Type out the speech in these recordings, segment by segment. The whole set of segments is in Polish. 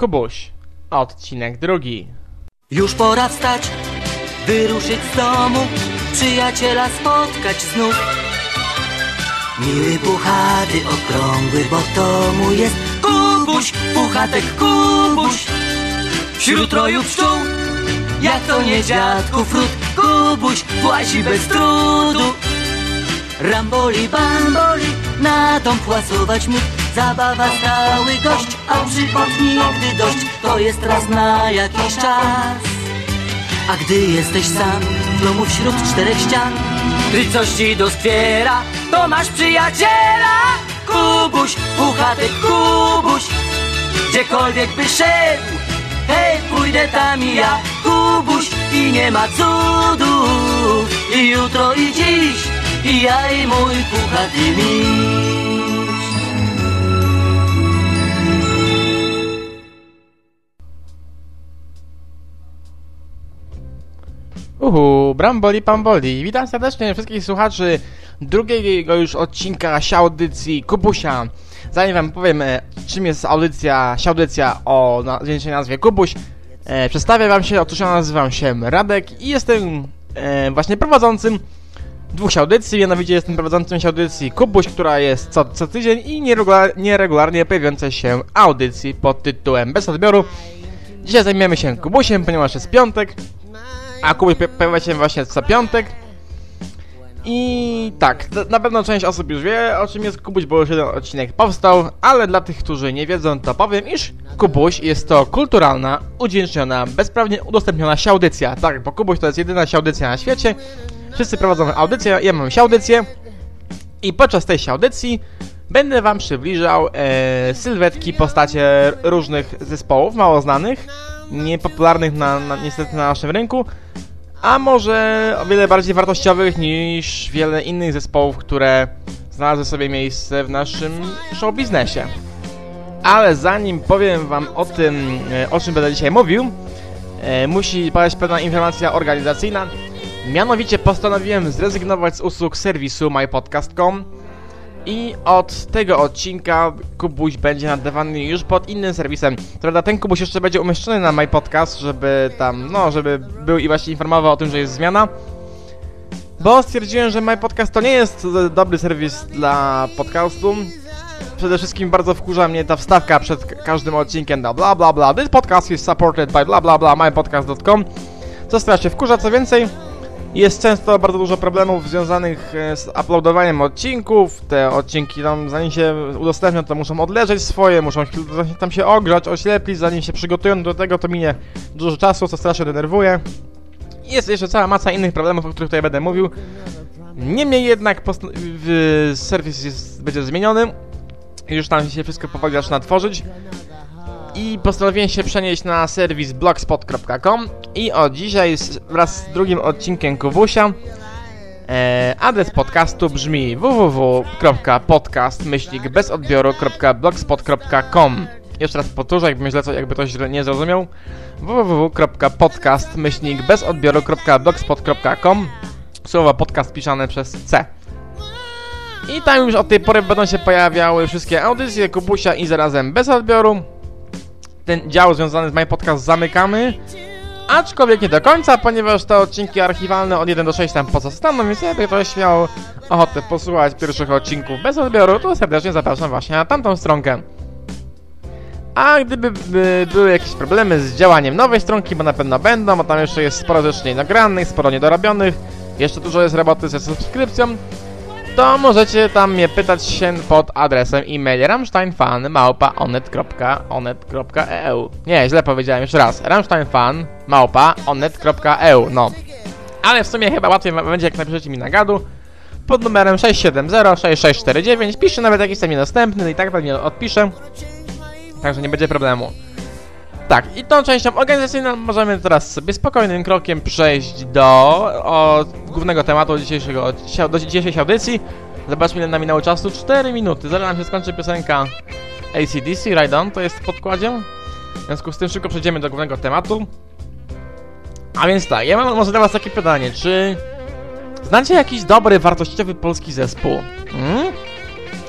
Kubuś. Odcinek drugi. Już pora wstać, wyruszyć z domu, przyjaciela spotkać znów. Miły, puchaty, okrągły, bo to mu jest Kubuś, puchatek Kubuś. Wśród roju pszczół, jak to nie dziadku frut, Kubuś włazi bez trudu. Ramboli, bamboli, na dom płasować mógł Zabawa stały gość, a przygód nigdy dość To jest raz na jakiś czas. A gdy jesteś sam w domu wśród czterech ścian Gdy coś ci doskwiera, to masz przyjaciela. Kubuś, puchatek Kubuś Gdziekolwiek by szedł, hej, pójdę tam i ja. Kubuś i nie ma cudu I jutro i dziś, i ja i mój puchaty miś Uhu, Bramboli Pamboli. Witam serdecznie wszystkich słuchaczy drugiego już odcinka Siaudycji Kubusia. Zanim wam powiem, e, czym jest audycja, siaudycja o na, nazwie Kubuś, e, wam się, otóż ja nazywam się Radek i jestem e, właśnie prowadzącym dwóch audycji, mianowicie jestem prowadzącym audycji Kubuś, która jest co, co tydzień i nieregular, nieregularnie pojawiającej się audycji pod tytułem Bez odbioru. Dzisiaj zajmiemy się Kubusiem, ponieważ jest piątek, a po- pojawia się właśnie co piątek. I tak, na- pewno część osób już wie o czym jest Kubuś, bo już jeden odcinek powstał, ale dla tych, którzy nie wiedzą, to powiem, iż Kubuś jest to kulturalna, udźwięczniona, bezprawnie udostępniona siaudycja. Tak, bo Kubuś to jest jedyna siaudycja na świecie. Wszyscy prowadzą audycję, ja mam siaudycję. I podczas tej siaudycji będę wam przybliżał e, sylwetki, postacie różnych zespołów, mało znanych, niepopularnych na, na, niestety na naszym rynku, a może o wiele bardziej wartościowych niż wiele innych zespołów, które znalazły sobie miejsce w naszym show biznesie. Ale zanim powiem wam o tym, e, o czym będę dzisiaj mówił, e, musi paść pewna informacja organizacyjna. Mianowicie postanowiłem zrezygnować z usług serwisu mypodcast.com i od tego odcinka Kubuś będzie nadawany już pod innym serwisem. Prawda, ten Kubuś jeszcze będzie umieszczony na MyPodcast, żeby tam, no, żeby był i właśnie informował o tym, że jest zmiana. Bo stwierdziłem, że MyPodcast to nie jest dobry serwis dla podcastu. Przede wszystkim bardzo wkurza mnie ta wstawka przed każdym odcinkiem bla bla bla. This podcast is supported by bla bla bla mypodcast.com. Co strasznie wkurza, co więcej, jest często bardzo dużo problemów związanych e, z uploadowaniem odcinków. Te odcinki tam, zanim się udostępnią, to muszą odleżeć swoje, muszą tam się ogrzać, oślepić, zanim się przygotują do tego, to minie dużo czasu, co strasznie denerwuje. Jest jeszcze cała masa innych problemów, o których tutaj będę mówił. Niemniej jednak serwis jest, będzie zmieniony. Już tam się wszystko powoli zaczyna tworzyć. I postanowiłem się przenieść na serwis blogspot.com i od dzisiaj wraz z drugim odcinkiem Kubusia e, adres podcastu brzmi www.podcast-bezodbioru.blogspot.com Jeszcze raz powtórzę, jakby źle jakby ktoś nie zrozumiał. www.podcast-bezodbioru.blogspot.com Słowo podcast pisane przez C. I tam już od tej pory będą się pojawiały wszystkie audycje Kubusia i zarazem bez odbioru ten dział związany z My Podcast zamykamy. Aczkolwiek nie do końca, ponieważ te odcinki archiwalne od 1 do 6 tam pozostaną, więc jakby ktoś miał ochotę posłuchać pierwszych odcinków bez odbioru, to serdecznie zapraszam właśnie na tamtą stronkę. A gdyby by były jakieś problemy z działaniem nowej stronki, bo na pewno będą, bo tam jeszcze jest sporo rzeczy nienagranych, sporo niedorobionych, jeszcze dużo jest roboty ze subskrypcją, to możecie tam mnie pytać się pod adresem e-mail ramsteinfan.onet.onet.eu Nie, źle powiedziałem, jeszcze raz. ramsteinfan.onet.eu No. Ale w sumie chyba łatwiej będzie jak napiszecie mi na gadu pod numerem 670-6649. Piszcie nawet jak jestem niedostępny i tak pewnie odpiszę. Także nie będzie problemu. Tak, i tą częścią organizacyjną możemy teraz sobie spokojnym krokiem przejść do o, głównego tematu dzisiejszego, do dzisiejszej audycji. Zobaczmy ile nam minęło czasu. 4 minuty, zaraz nam się skończy piosenka ACDC, Ride On, to jest w podkładzie. W związku z tym szybko przejdziemy do głównego tematu. A więc tak, ja mam może dla was takie pytanie, czy znacie jakiś dobry, wartościowy polski zespół? Hmm?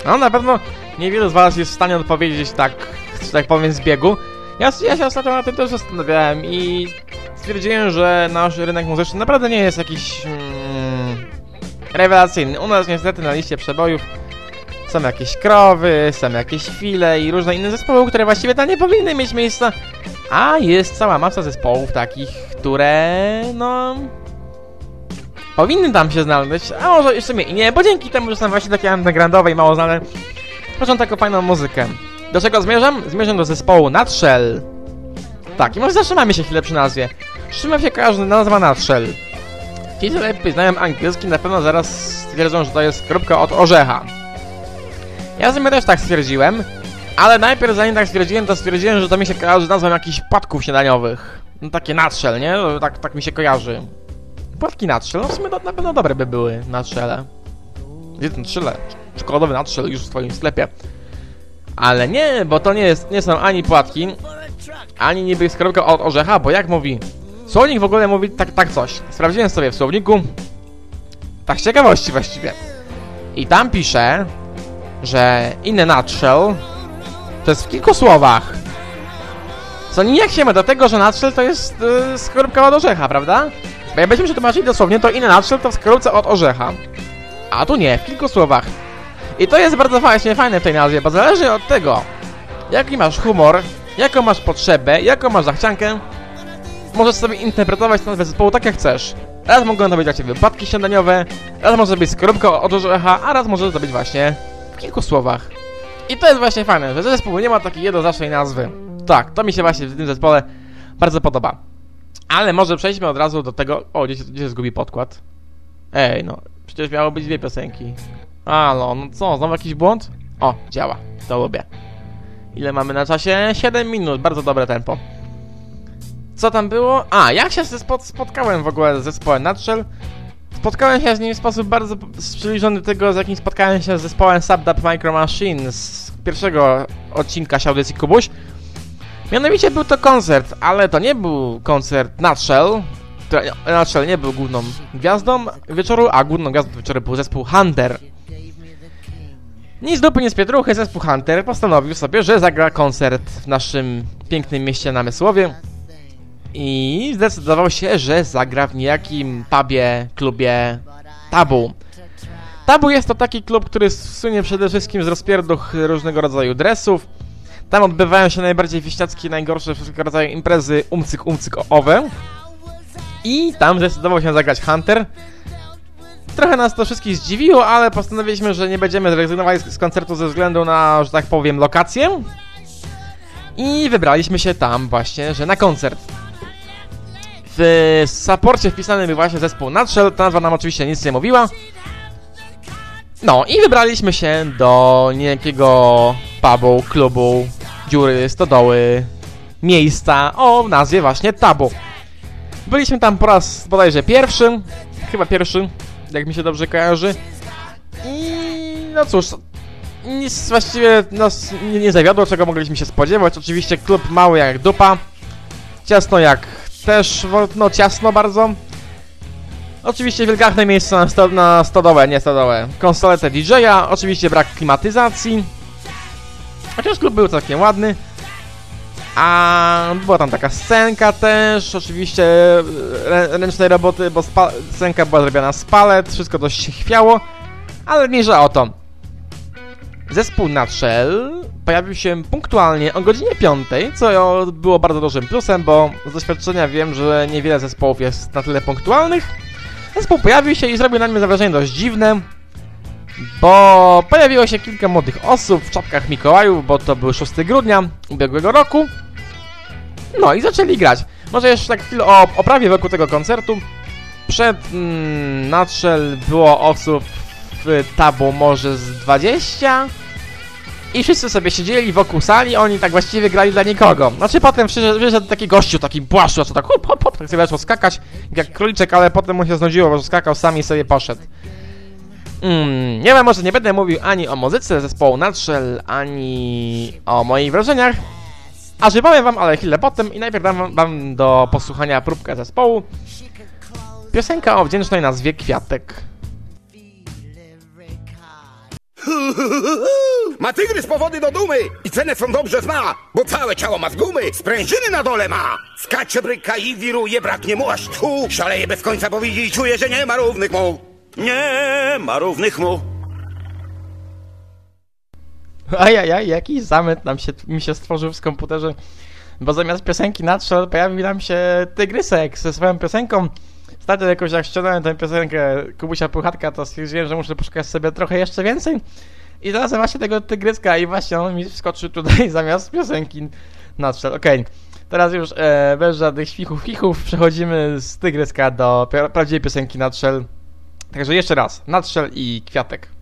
No na pewno niewielu z was jest w stanie odpowiedzieć tak, że tak powiem z biegu. Ja, ja się ostatnio na tym też zastanawiałem i stwierdziłem, że nasz rynek muzyczny naprawdę nie jest jakiś mm, rewelacyjny. U nas niestety na liście przebojów są jakieś krowy, są jakieś file i różne inne zespoły, które właściwie tam nie powinny mieć miejsca. A jest cała masa zespołów takich, które no powinny tam się znaleźć, a może jeszcze i nie, bo dzięki temu, że są właśnie takie undergroundowe i mało znane, tworzą taką fajną muzykę. Do czego zmierzam? Zmierzam do zespołu Nutshell. Tak, i może zatrzymamy się chwilę przy nazwie. Czym się kojarzy nazwa Nutshell? Ci, co lepiej znają angielski, na pewno zaraz stwierdzą, że to jest kropka od orzecha. Ja sobie też tak stwierdziłem, ale najpierw zanim tak stwierdziłem, to stwierdziłem, że to mi się kojarzy z nazwą jakichś płatków śniadaniowych. No takie Nutshell, nie? Tak, tak mi się kojarzy. Płatki Nutshell, no w sumie na pewno dobre by były Nutshelle. Jeden trzyle, czekoladowy Nutshell już w twoim sklepie. Ale nie, bo to nie, jest, nie są ani płatki, ani niby skorupka od orzecha, bo jak mówi Słownik w ogóle mówi tak, tak coś. Sprawdziłem sobie w słowniku, tak z ciekawości właściwie. I tam pisze, że in a nutshell to jest w kilku słowach. Co nijak się ma do tego, że nutshell to jest yy, skorupka od orzecha, prawda? Bo jakbyśmy przetłumaczyli dosłownie, to in a nutshell to w skorupce od orzecha. A tu nie, w kilku słowach. I to jest bardzo właśnie fajne w tej nazwie, bo zależy od tego, jaki masz humor, jaką masz potrzebę, jaką masz zachciankę, możesz sobie interpretować nazwę zespołu tak jak chcesz. Raz mogą to być dla Ciebie wypadki śniadaniowe, raz może być skorupka od orzecha, a raz może to być właśnie w kilku słowach. I to jest właśnie fajne, że zespół nie ma takiej jednoznacznej nazwy. Tak, to mi się właśnie w tym zespole bardzo podoba. Ale może przejdźmy od razu do tego... O, gdzie się, gdzie się zgubi podkład? Ej, no, przecież miało być dwie piosenki. Halo, no co, znowu jakiś błąd? O, działa, to lubię. Ile mamy na czasie? 7 minut, bardzo dobre tempo. Co tam było? A, jak się spotkałem w ogóle z zespołem Nutshell? Spotkałem się z nim w sposób bardzo przybliżony do tego, z jakim spotkałem się z zespołem Subdub Micro Machine z pierwszego odcinka audycji Kubuś. Mianowicie był to koncert, ale to nie był koncert Nutshell, Nutshell nie był główną gwiazdą wieczoru, a główną gwiazdą wieczoru był zespół Hunter. Nic dupy, nie z pietruchy, zespół Hunter postanowił sobie, że zagra koncert w naszym pięknym mieście Namysłowie i zdecydował się, że zagra w niejakim pubie, klubie Tabu. Tabu jest to taki klub, który sunie przede wszystkim z rozpierduch różnego rodzaju dresów. Tam odbywają się najbardziej wieśniackie, najgorsze wszystkiego rodzaju imprezy umcyk umcyk owe. I tam zdecydował się zagrać Hunter. Trochę nas to wszystkich zdziwiło, ale postanowiliśmy, że nie będziemy zrezygnować z koncertu ze względu na, że tak powiem, lokację. I wybraliśmy się tam właśnie, że na koncert. W saporcie wpisany był właśnie zespół Nutshell, ta nazwa nam oczywiście nic nie mówiła. No i wybraliśmy się do niejakiego pubu, klubu, dziury, stodoły, miejsca o nazwie właśnie Tabu. Byliśmy tam po raz bodajże pierwszy, chyba pierwszy, jak mi się dobrze kojarzy. I no cóż, nic właściwie nas nie, nie zawiodło, czego mogliśmy się spodziewać. Oczywiście klub mały jak dupa, ciasno jak też no, ciasno bardzo. Oczywiście wielgachne miejsce na, sto, na stodołę, nie stodołę. Konsoletę DJ-a, oczywiście brak klimatyzacji. Chociaż klub był całkiem ładny. A była tam taka scenka też, oczywiście ręcznej roboty, bo scenka była zrobiona z palet, wszystko dość się chwiało, ale mniejsza o to. Zespół Nutshell pojawił się punktualnie o godzinie 5, co było bardzo dużym plusem, bo z doświadczenia wiem, że niewiele zespołów jest na tyle punktualnych. Zespół pojawił się i zrobił na mnie wrażenie dość dziwne, bo pojawiło się kilka młodych osób w czapkach Mikołajów, bo to był 6 grudnia ubiegłego roku. No i zaczęli grać. Może jeszcze tak chwilę o oprawie wokół tego koncertu. Przed mm, było osób w tabu może z 20, i wszyscy sobie siedzieli wokół sali, oni tak właściwie grali dla nikogo. Znaczy potem wyszedł taki gościu, taki płaszcz, co tak hop, hop, hop, tak sobie zaczął skakać, jak króliczek, ale potem mu się znudziło, bo skakał sam i sobie poszedł. Mm, nie wiem, może nie będę mówił ani o muzyce zespołu Nutshell, ani o moich wrażeniach. A powiem wam, ale chwilę potem i najpierw dam wam do posłuchania próbkę zespołu. Piosenka o wdzięcznej nazwie Kwiatek. Ma tygrys powody do dumy i cenę są dobrze zna, bo całe ciało ma z gumy, sprężyny na dole ma. Skacze, bryka i wiruje, braknie mu aż tchu. Szaleje bez końca, bo widzi i czuje, że nie ma równych mu. Nie ma równych mu. Ajajaj, jaki zamęt nam się, mi się stworzył w komputerze, bo zamiast piosenki nadszedł pojawił nam się Tygrysek ze swoją piosenką. Ostatnio jakoś jak ściągnąłem tę piosenkę Kubusia Puchatka, to stwierdziłem, że muszę poszukać sobie trochę jeszcze więcej. I znalazłem właśnie tego Tygryska i właśnie on mi wskoczył tutaj zamiast piosenki nadszedł. Okej, teraz już e, bez żadnych świchów, chichów przechodzimy z Tygryska do pra- prawdziwej piosenki Nadszel. Także jeszcze raz, Nadszel i Kwiatek.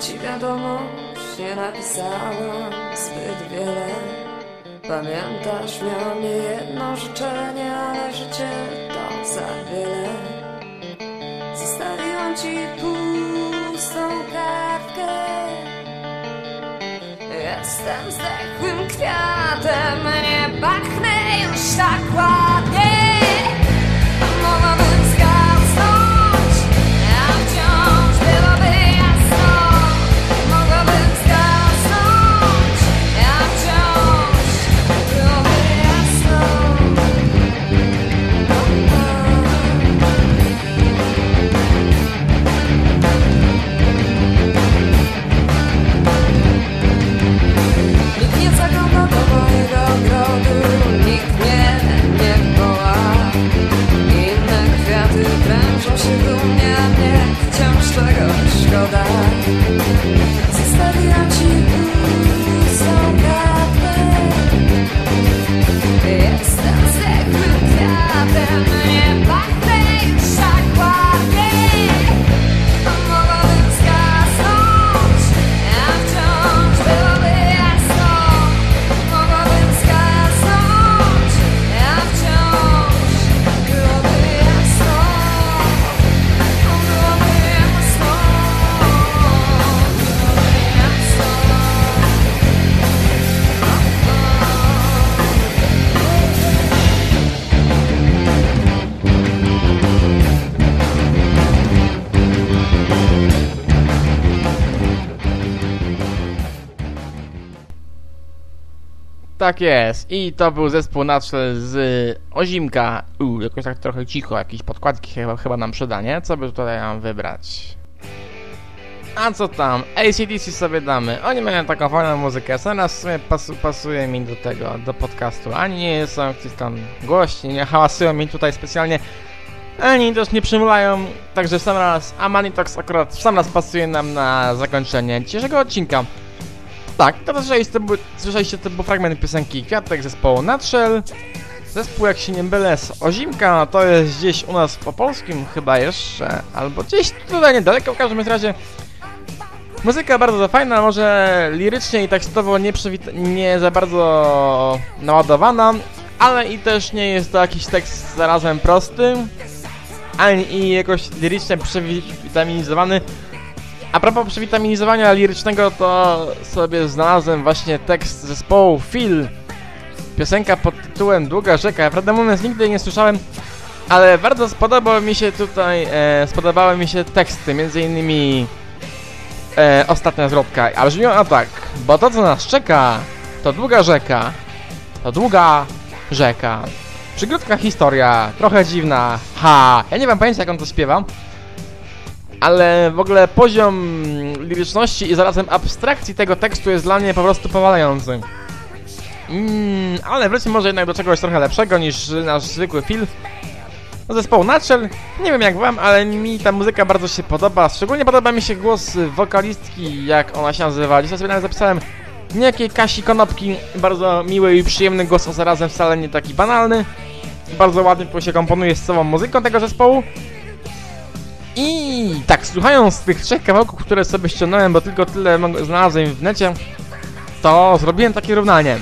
Ci wiadomość, nie napisałam zbyt wiele. Pamiętasz, miałam jedno życzenie, ale życie to za wiele. Zostawiłam ci pustą kartkę. Jestem zdechłym kwiatem, nie pachnę już tak ładnie. Tak jest. I to był zespół Nadszel z Ozimka. U, jakoś tak trochę cicho, jakieś podkładki chyba, chyba nam przyda, nie? Co by tutaj nam wybrać? A co tam? ACDC sobie damy. Oni mają taką fajną muzykę. Teraz w sumie pasu, pasuje mi do tego, do podcastu. Ani nie są jakieś tam głośni, nie hałasują mi tutaj specjalnie. Ani też nie przymulają. Także w sam raz, a Manitox akurat w sam raz pasuje nam na zakończenie dzisiejszego odcinka. Tak, to słyszeliście, słyszeliście, to był fragment piosenki Kwiatek zespołu Nutshell. Zespół, jak się nie mylę, z Ozimka, to jest gdzieś u nas po polskim chyba jeszcze, albo gdzieś tutaj niedaleko w każdym razie. Muzyka bardzo fajna, może lirycznie i tekstowo nie, nie za bardzo naładowana, ale i też nie jest to jakiś tekst zarazem prosty, ani i jakoś lirycznie przewitaminizowany. A propos przewitaminizowania lirycznego, to sobie znalazłem właśnie tekst zespołu Phil. Piosenka pod tytułem Długa rzeka. Ja prawdę mówiąc nigdy nie słyszałem, ale bardzo spodobał mi się tutaj, e, spodobały mi się teksty, między innymi e, ostatnia zwrotka. A brzmią ona tak, bo to co nas czeka, to długa rzeka, to długa rzeka. Przygródka historia, trochę dziwna, ha, ja nie mam pojęcia jak on to śpiewa, ale w ogóle poziom liryczności i zarazem abstrakcji tego tekstu jest dla mnie po prostu powalający. Mm, ale wróćmy może jednak do czegoś trochę lepszego niż nasz zwykły film. Zespoł Nutshell, nie wiem jak wam, ale mi ta muzyka bardzo się podoba. Szczególnie podoba mi się głos wokalistki, jak ona się nazywa. Dzisiaj sobie nawet zapisałem niejakiej Kasi Konopki. Bardzo miły i przyjemny głos, a zarazem wcale nie taki banalny. Bardzo ładnie się komponuje z całą muzyką tego zespołu. I tak, słuchając tych trzech kawałków, które sobie ściągnąłem, bo tylko tyle znalazłem w necie, to zrobiłem takie równanie.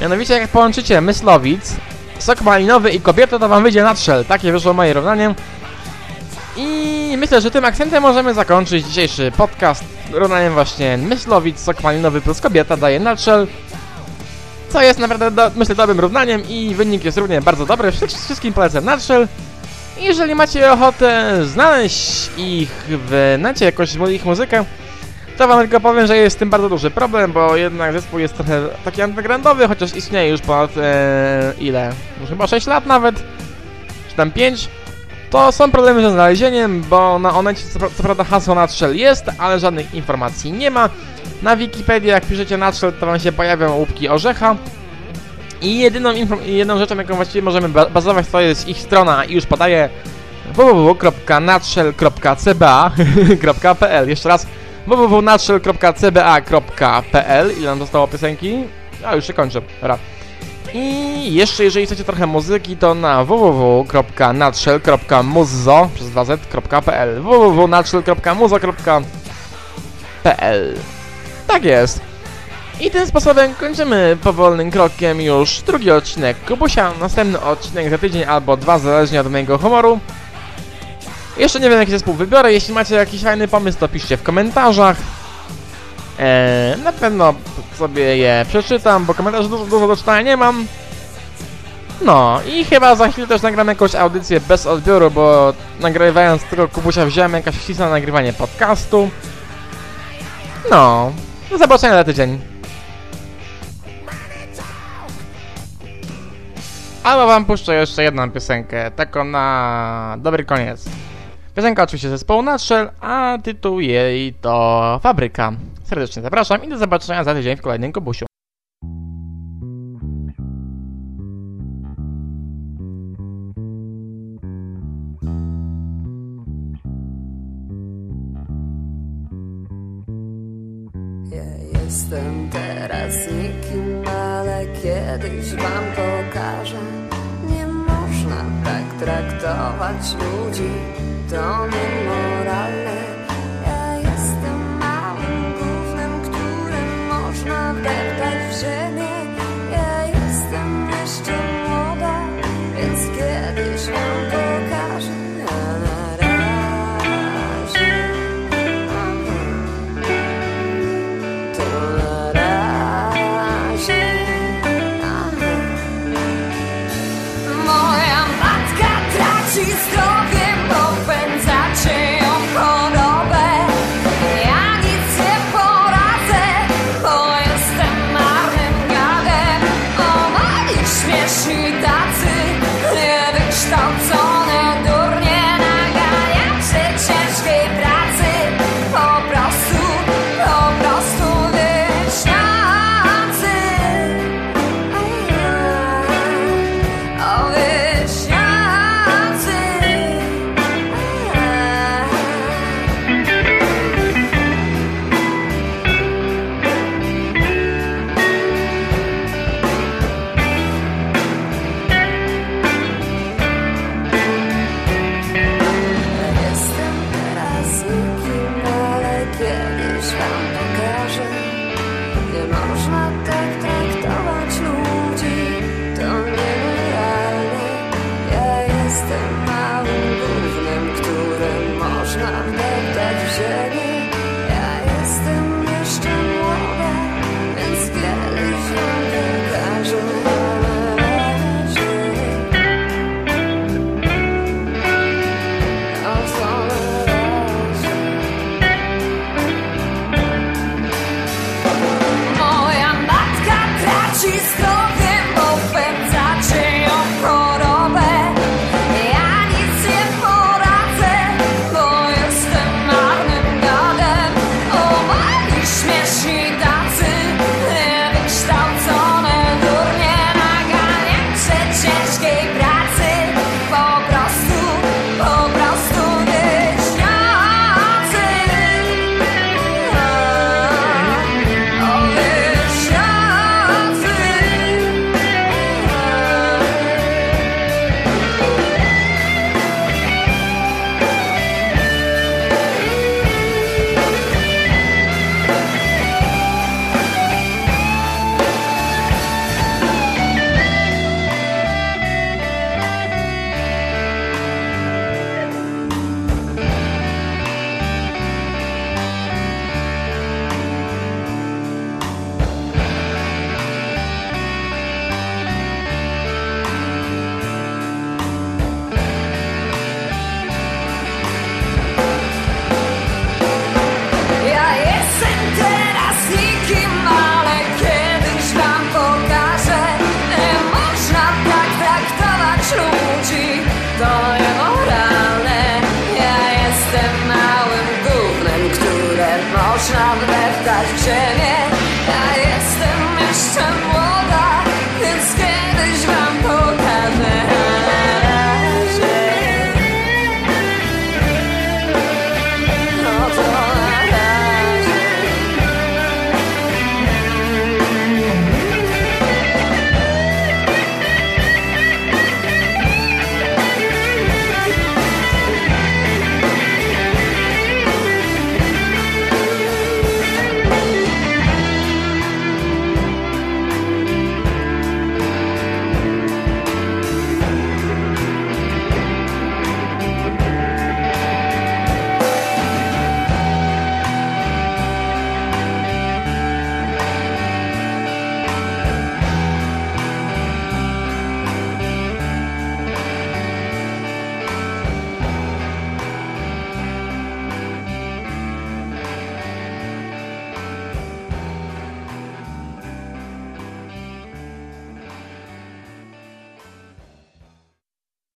Mianowicie, jak połączycie Myslowic, sok malinowy i kobietę, to wam wyjdzie Nutshell. Takie wyszło moje równanie. I myślę, że tym akcentem możemy zakończyć dzisiejszy podcast. Równaniem właśnie Myslowic, sok malinowy plus kobieta daje Nutshell. Co jest naprawdę, do, myślę, dobrym równaniem i wynik jest równie bardzo dobry. Wszy- Wszystkim polecam Nutshell. Jeżeli macie ochotę znaleźć ich w necie, jakoś ich muzykę, to wam tylko powiem, że jest z tym bardzo duży problem, bo jednak zespół jest trochę taki undergroundowy, chociaż istnieje już ponad e, ile? Już chyba 6 lat nawet, czy tam 5. To są problemy ze znalezieniem, bo na Onecie co, co prawda hasło Nutshell jest, ale żadnych informacji nie ma. Na Wikipedii jak piszecie Nutshell, to wam się pojawią łupki orzecha. I jedyną, jedną rzeczą, jaką właściwie możemy ba bazować, to jest ich strona i już podaje www.nutshell.cba.pl Jeszcze raz www.nutshell.cba.pl Ile nam zostało piosenki? A już się kończę. Dobra. I jeszcze jeżeli chcecie trochę muzyki, to na www.nutshell.muzzo przez 2z.pl www.nutshell.muzzo.pl Tak jest. I tym sposobem kończymy powolnym krokiem już drugi odcinek Kubusia. Następny odcinek za tydzień albo dwa, zależnie od mojego humoru. Jeszcze nie wiem jaki zespół wybiorę, jeśli macie jakiś fajny pomysł to piszcie w komentarzach. Eee, na pewno sobie je przeczytam, bo komentarzy dużo, dużo do czytania nie mam. No i chyba za chwilę też nagram jakąś audycję bez odbioru, bo nagrywając tego Kubusia wziąłem jakaś ścisła nagrywanie podcastu. No, do zobaczenia za tydzień. Albo wam puszczę jeszcze jedną piosenkę, taką na dobry koniec. Piosenka oczywiście zespołu Nutshell, a tytuł jej to Fabryka. Serdecznie zapraszam i do zobaczenia za tydzień w kolejnym Kubusiu. Ja jestem teraz nikim, kiedyś wam pokażę. Nie można tak traktować ludzi, to nie